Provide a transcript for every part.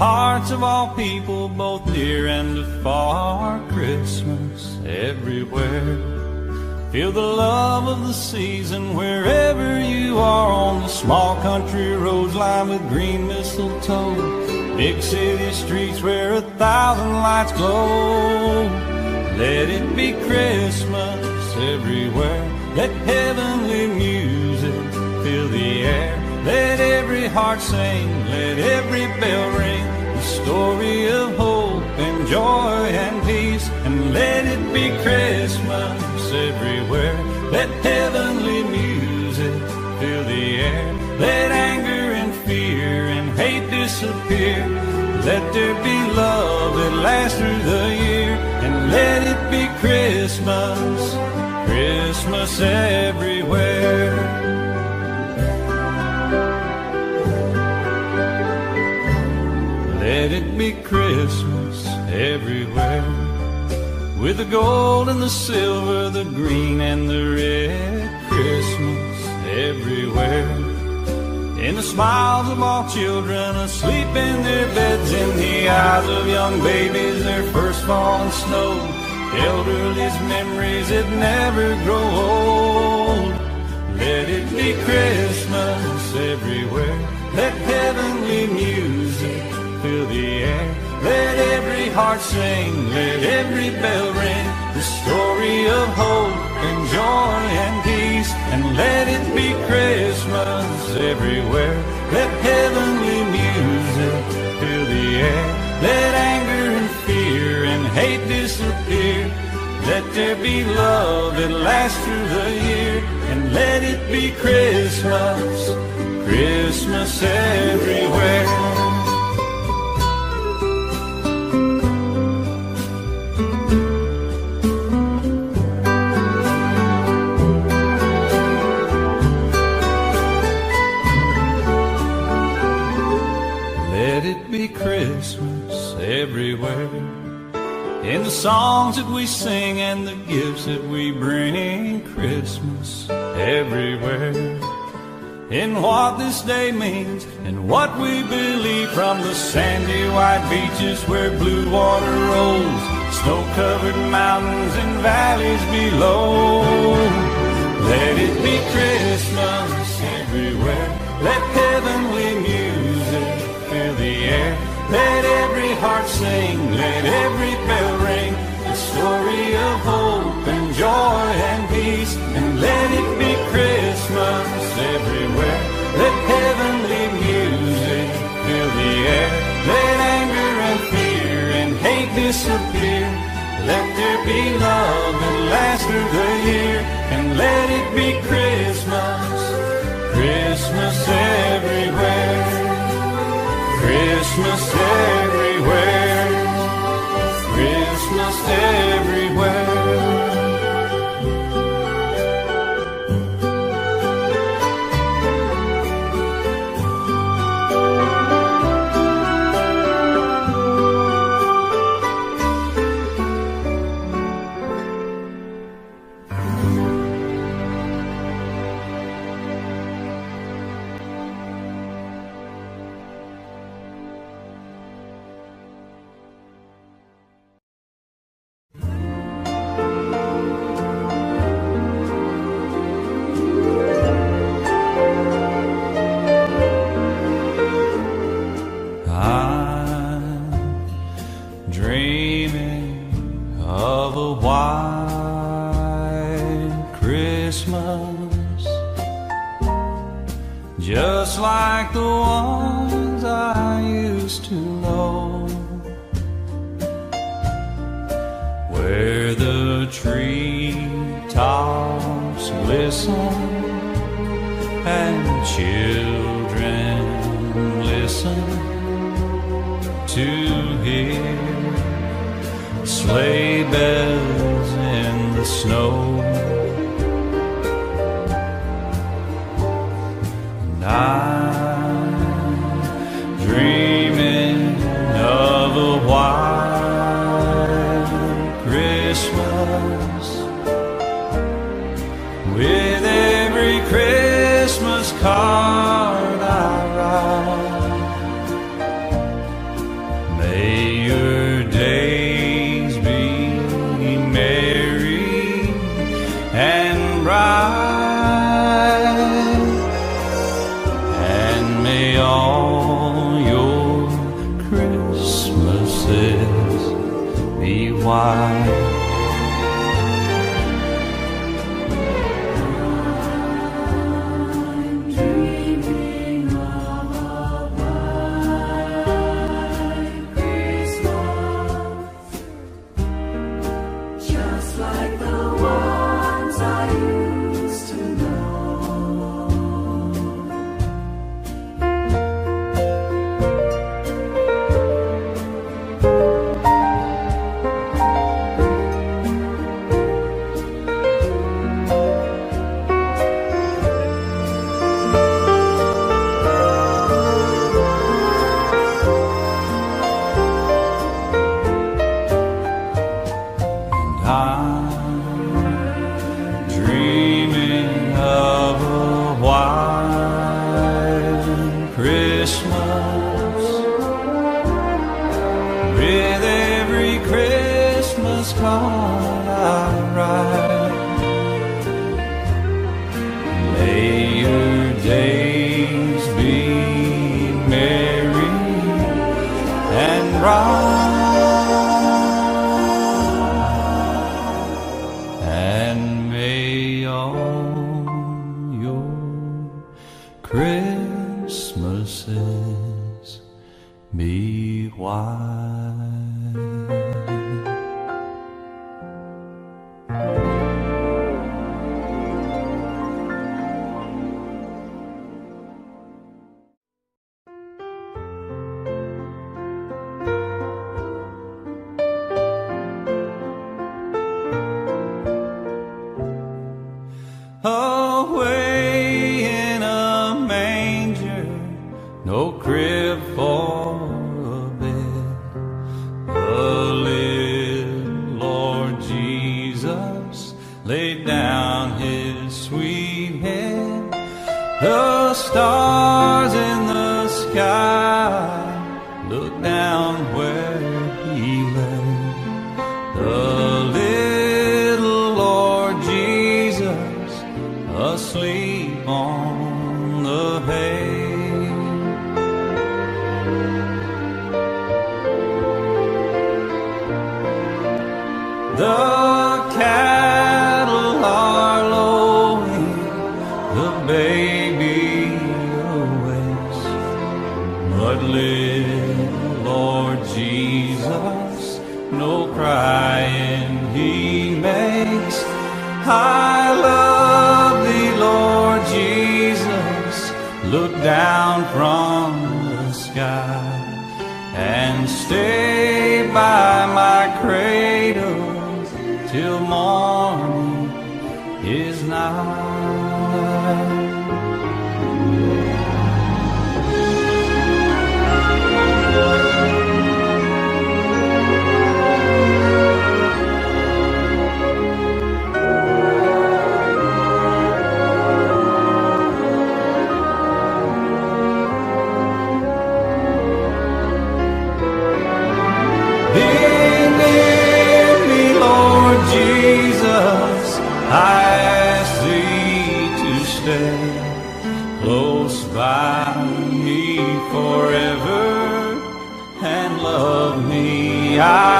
hearts of all people, both near and afar, Christmas everywhere. Feel the love of the season wherever you are on the small country roads lined with green mistletoe. Big city streets where a thousand lights glow. Let it be Christmas everywhere. Let heavenly music fill the air. Let every heart sing, let every bell ring. Story of hope and joy and peace. And let it be Christmas everywhere. Let heavenly music fill the air. Let anger and fear and hate disappear. Let there be love that lasts through the year. And let it be Christmas, Christmas everywhere. Christmas everywhere. With the gold and the silver, the green and the red. Christmas everywhere. In the smiles of all children asleep in their beds, in the eyes of young babies, their first fallen snow. Elderly's memories that never grow old. Let it be Christmas everywhere. Let heavenly music fill the air. Let every heart sing, let every bell ring. The story of hope and joy and peace. And let it be Christmas everywhere. Let heavenly music fill the air. Let anger and fear and hate disappear. Let there be love that lasts through the year. And let it be Christmas, Christmas everywhere. Everywhere. In the songs that we sing and the gifts that we bring, Christmas everywhere. In what this day means and what we believe from the sandy white beaches where blue water rolls, snow covered mountains and valleys below. Let it be Christmas everywhere. Let heavenly music fill the air. Let every heart sing, let every bell ring. The story of hope and joy and peace. And let it be Christmas everywhere. Let heavenly music fill the air. Let anger and fear and hate disappear. Let there be love that lasts through the year. And let it be Christmas, Christmas everywhere. Christmas everywhere. Christmas everywhere. Forever and love me, I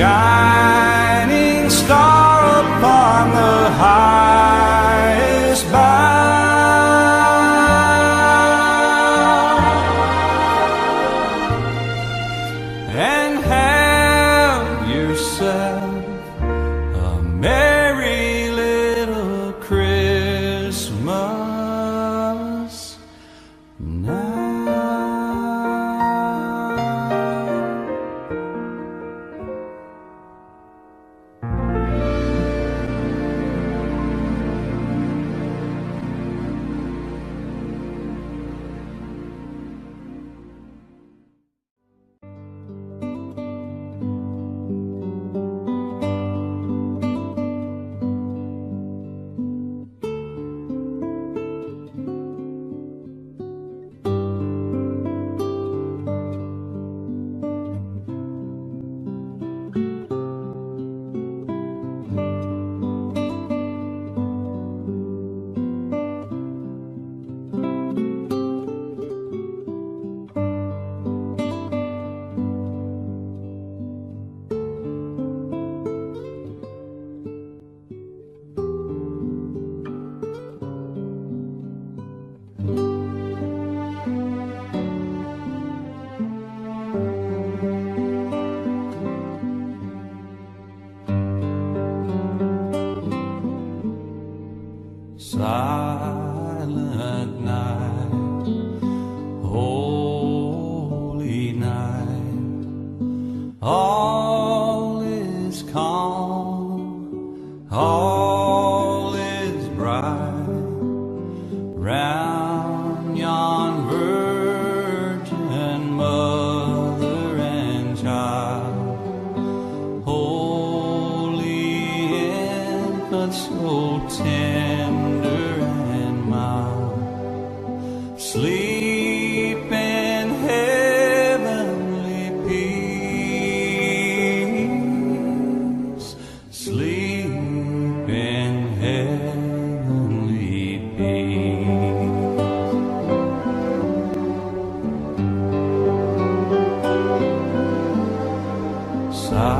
shining star.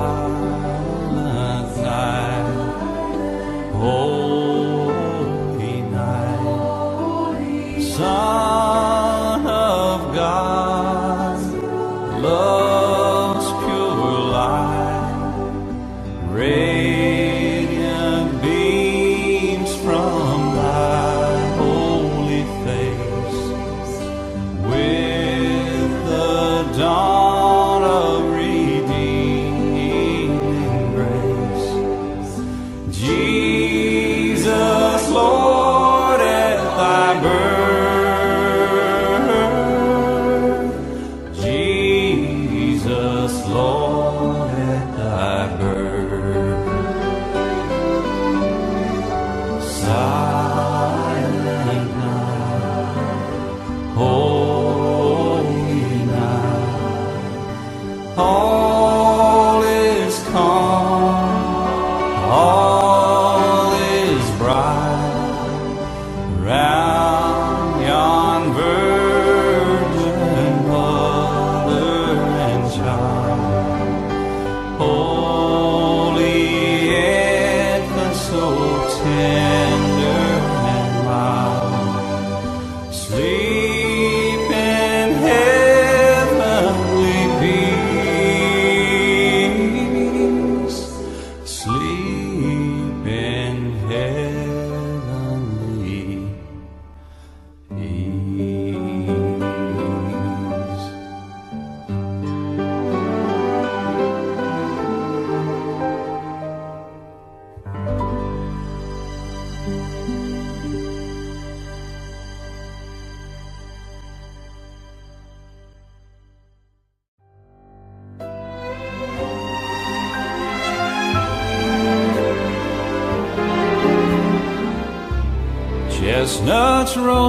mar.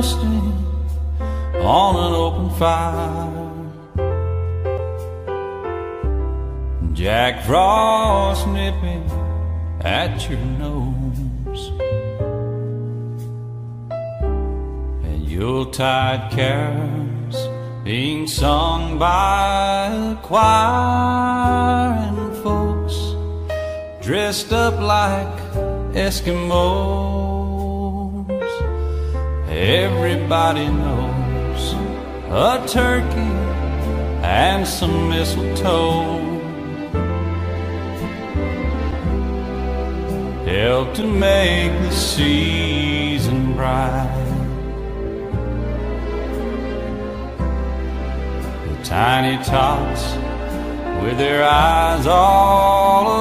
Roasting on an open fire. Jack Frost nipping at your nose. And Yuletide carols being sung by a choir and folks dressed up like Eskimos. Everybody knows a turkey and some mistletoe help to make the season bright. The tiny tots with their eyes all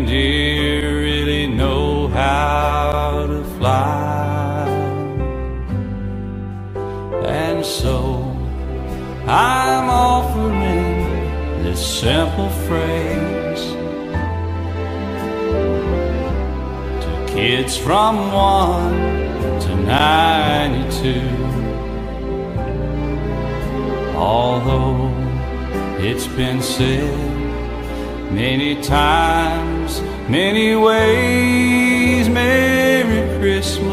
simple phrase to kids from 1 to 92. Although it's been said many times, many ways. Merry Christmas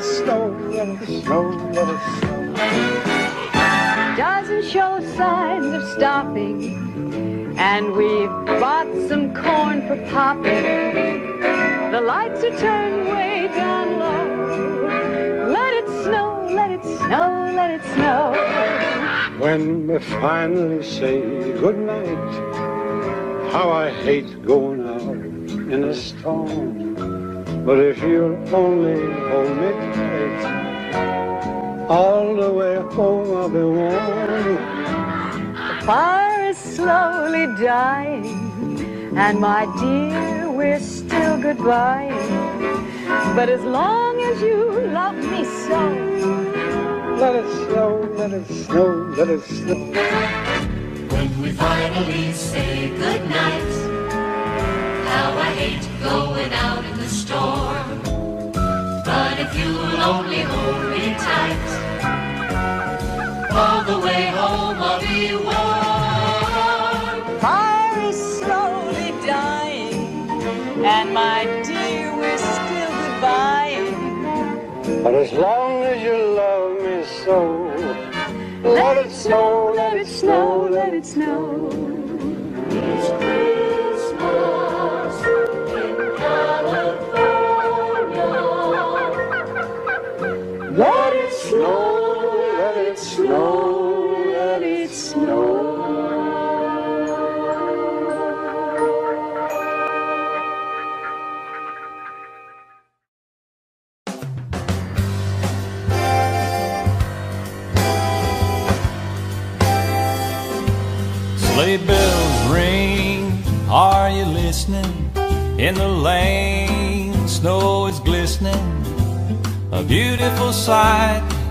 let it snow, let it snow, let it snow. Doesn't show signs of stopping, and we've bought some corn for popping. The lights are turned way down low. Let it snow, let it snow, let it snow. When we finally say goodnight, how I hate going out in a storm. But if you'll only hold me all the way home I'll be warm. The fire is slowly dying, and my dear, we're still goodbye. But as long as you love me so, Let it snow, let it snow, let it snow. When we finally say goodnight, how I hate going out in the storm. If you'll only hold me tight, all the way home I'll be warm. fire is slowly dying, and my dear, we're still goodbye. But as long as you love me so, let it snow, let it snow, let it snow. It's Christmas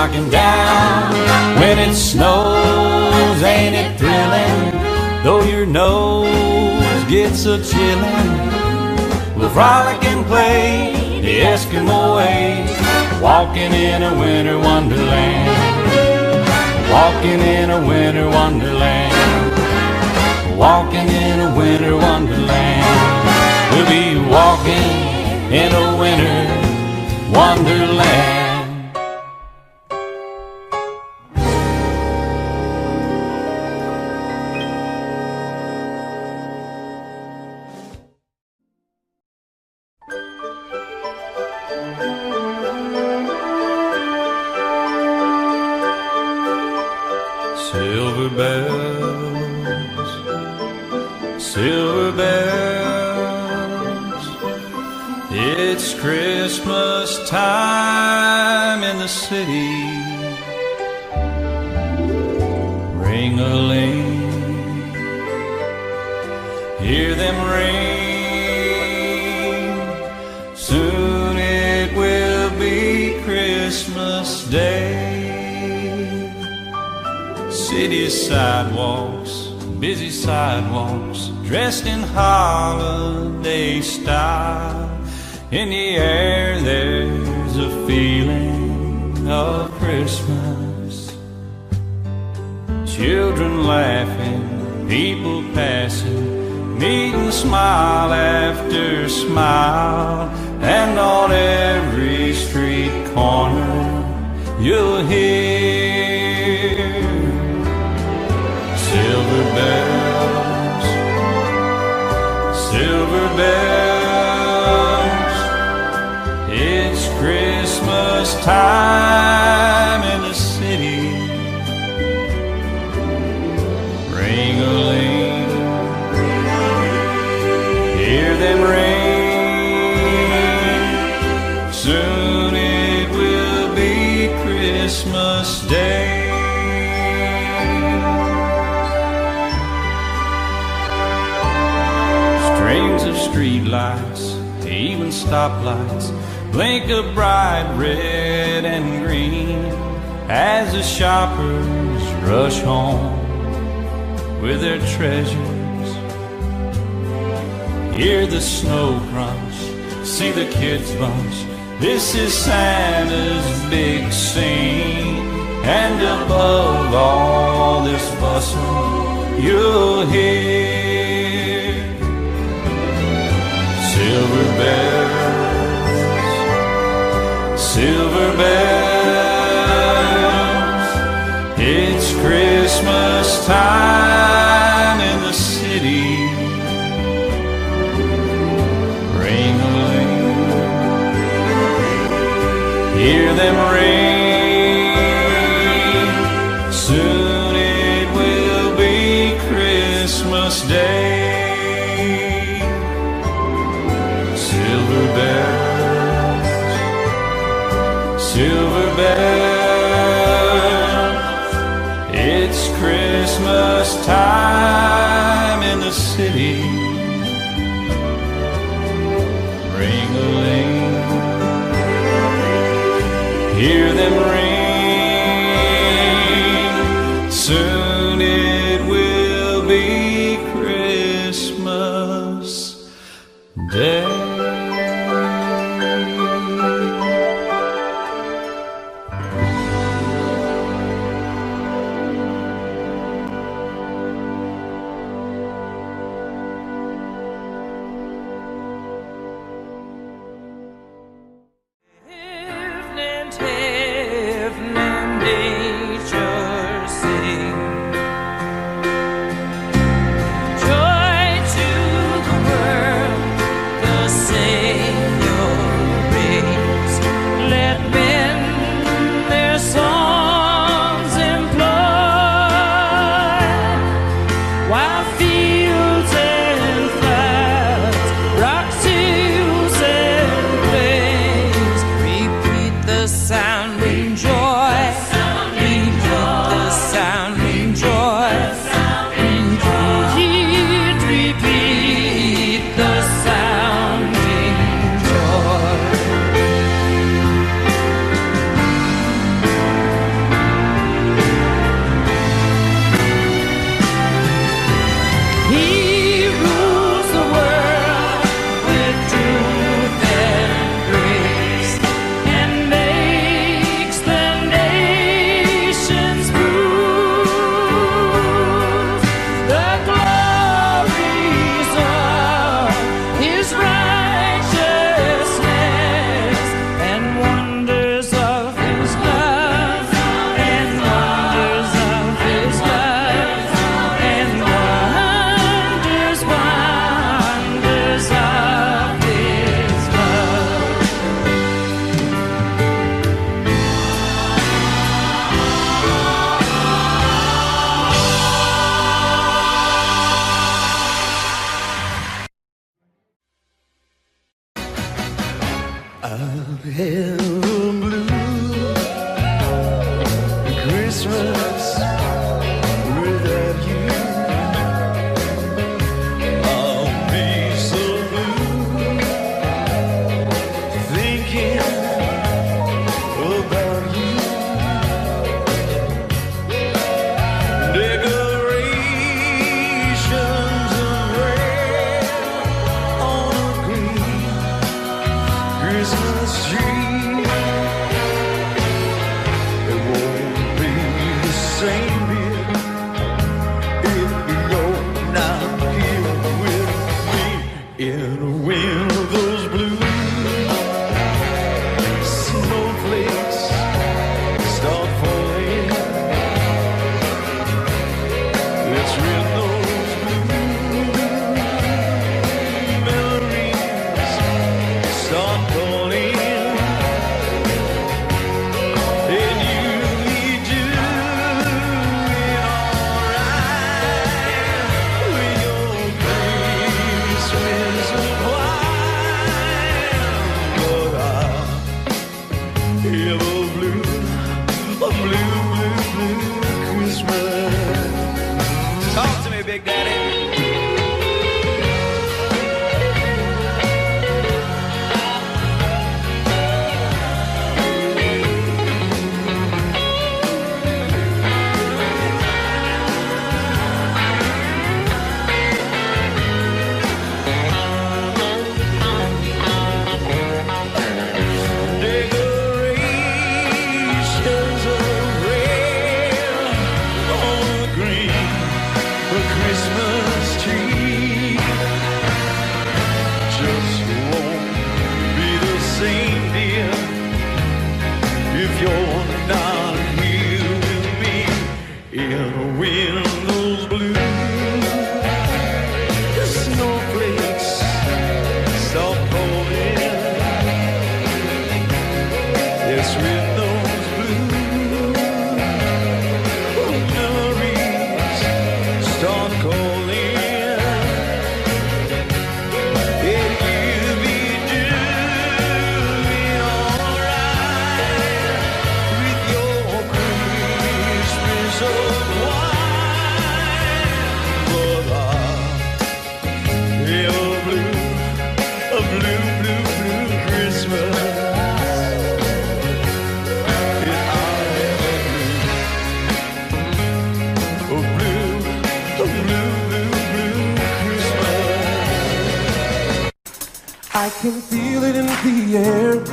Alligators knock him down. When it snows, ain't it thrilling? Though your nose gets a chillin', we'll frolic and play the Eskimo way, walking in a winter wonderland. Walking in a winter wonderland. Walking in a winter wonderland. We'll be walking in a winter wonderland. Hear them ring. Soon it will be Christmas Day. City sidewalks, busy sidewalks, dressed in holiday style. In the air, there's a feeling of Christmas. Children laughing, people passing meeting smile after smile, and on every street corner you'll hear silver bells, silver bells. It's Christmas time. lights, even stoplights blink a bright red and green as the shoppers rush home with their treasures. Hear the snow crunch, see the kids bunch. This is Santa's big scene, and above all this bustle, you'll hear. Silver bells, silver bells. It's Christmas time in the city. Ring a hear them ring. Can feel it in the air.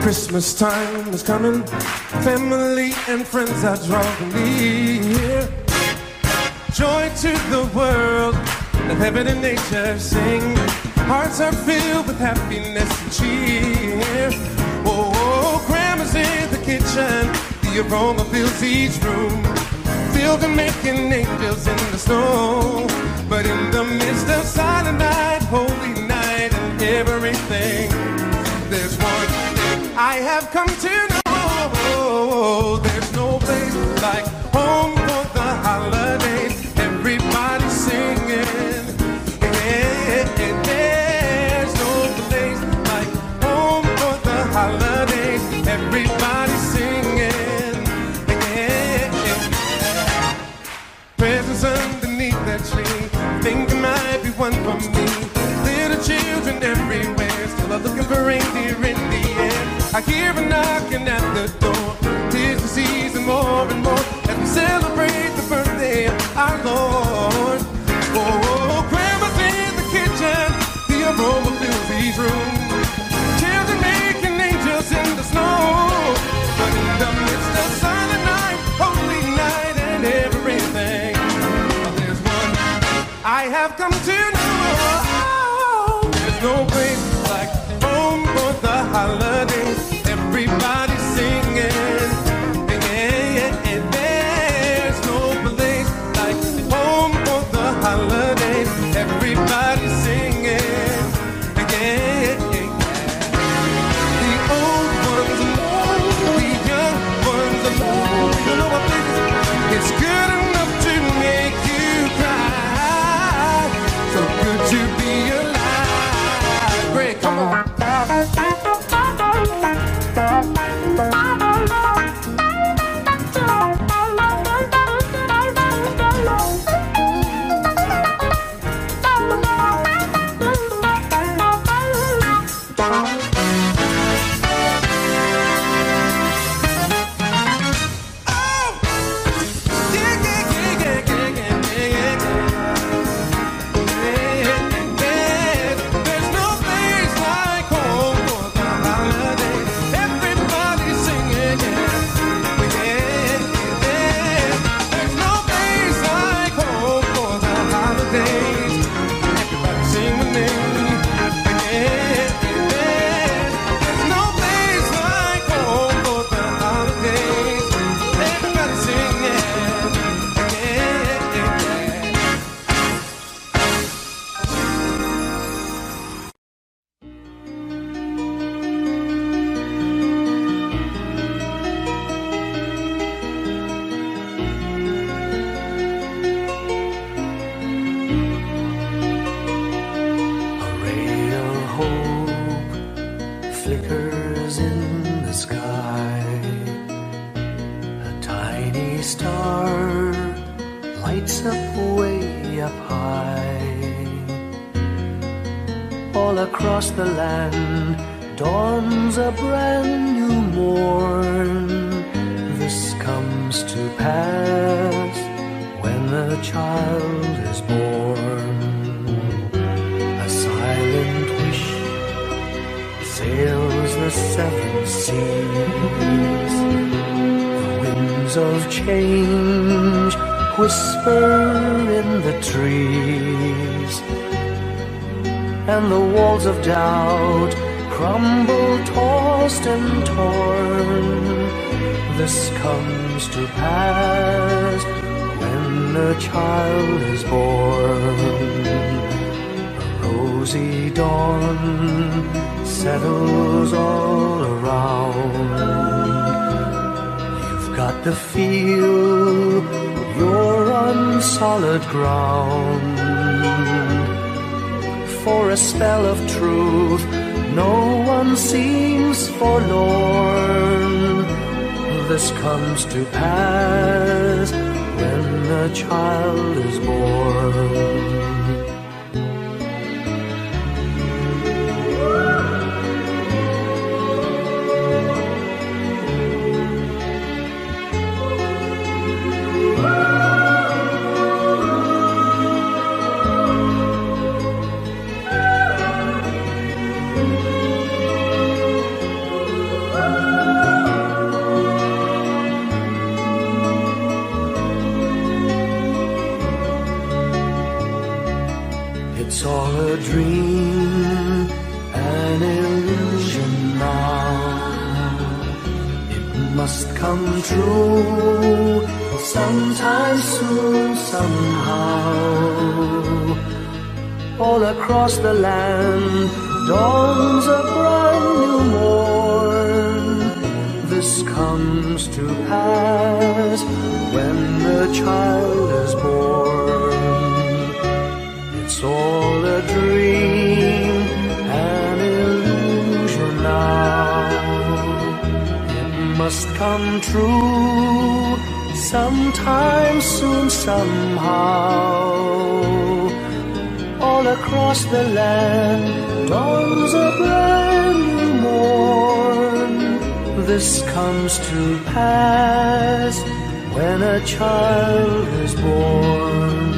Christmas time is coming. Family and friends are drawing near. Joy to the world. Let heaven and nature sing. Hearts are filled with happiness and cheer. Oh, oh grandma's in the kitchen. The aroma fills each room. And making angels in the snow. But in the midst of silent night, holy everything, there's one thing I have come to Children everywhere, still are looking for reindeer in the air. I hear a knocking at the door. Tis the season more and more as we celebrate the birthday of our Lord. Dawn settles all around. You've got to feel you're on solid ground. For a spell of truth, no one seems forlorn. This comes to pass when a child is born. Come true sometime soon, somehow. All across the land dawns a brand new morn. This comes to pass when the child is born. It's all a dream, come true sometime soon, somehow. All across the land dawns a brand new morn. This comes to pass when a child is born.